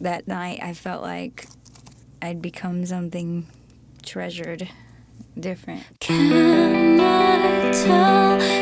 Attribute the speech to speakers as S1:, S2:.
S1: that night I felt like I'd become something treasured, different.
S2: Can I tell